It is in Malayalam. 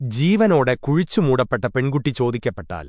ജീവനോടെ കുഴിച്ചുമൂടപ്പെട്ട പെൺകുട്ടി ചോദിക്കപ്പെട്ടാൽ